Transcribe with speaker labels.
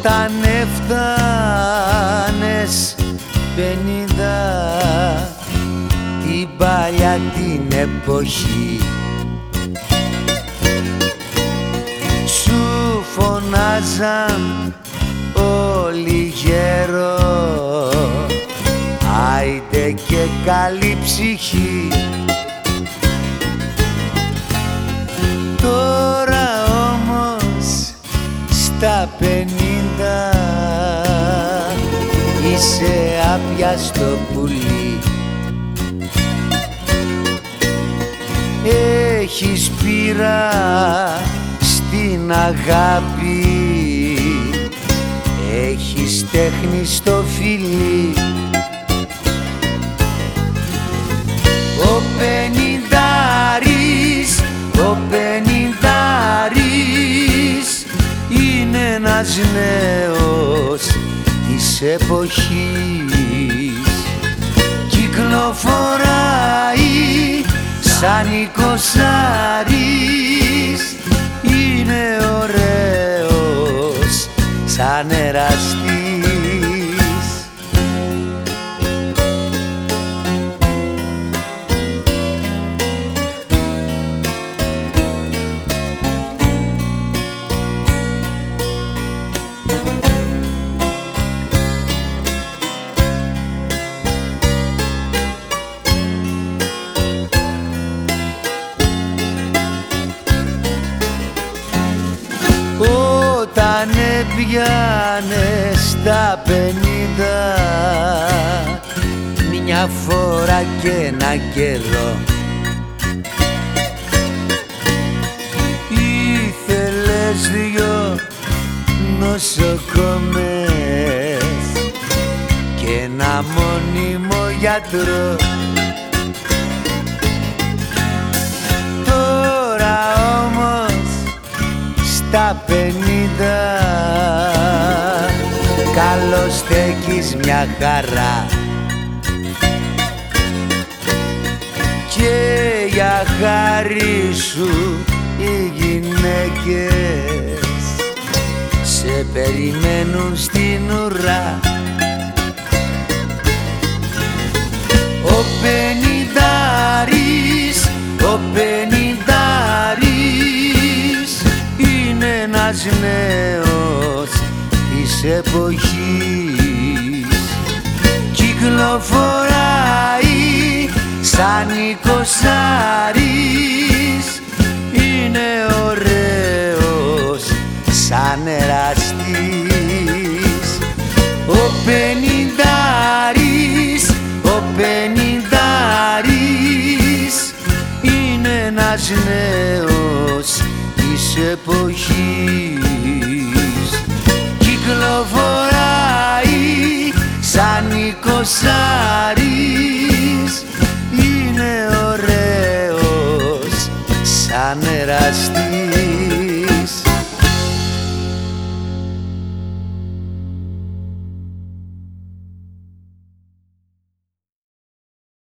Speaker 1: όταν έφτανες πενήντα. Την παλιά την εποχή. Σου φωνάζαν όλοι γέρο. Άιτε και καλή ψυχή. Τώρα όμως στα πενήντα Είσαι άπιαστο πουλί. Έχεις πείρα στην αγάπη. Έχεις τέχνη στο φιλί. Ο πενιντάρης, ο πενιντάρης Είναι ένας νέος της εποχής. Κυκλοφοράει σαν εικοσάρης Είναι ωραίος σαν εραστής Όταν έπιανε στα πενήντα μια φορά και ένα καιρό Ήθελες δυο νοσοκομές και ένα μόνιμο γιατρό στα πενήντα. Καλώς στέκεις μια χαρά. Και για χάρη σου οι γυναίκες Σε περιμένουν στην ουρά ένας νέος της εποχής. Κυκλοφοράει σαν εικοσάρης είναι ωραίος σαν εραστής. Ο πενηντάρης, ο πενηντάρης είναι ένας νέος της εποχής σαν εικοσάρης είναι ωραίος σαν εραστής